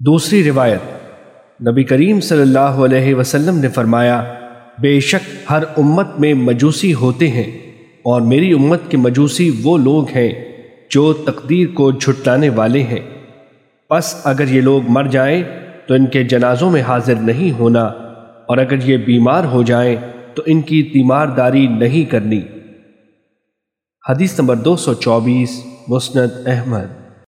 دوسری روایت، نبی کریم صلی اللہ علیہ وسلم نے فرمایا، بے شک ہر امت میں مجوسی ہوتے ہیں اور میری امت کے مجوسی وہ لوگ ہیں جو تقدیر کو جھٹلانے والے ہیں۔ بس اگر یہ لوگ مر جائیں تو ان کے جنازوں میں حاضر نہیں ہونا اور اگر یہ بیمار ہو جائیں تو ان کی تیمارداری نہیں کرنی۔ حدیث نمبر دو سو چوبیس، مسند احمد۔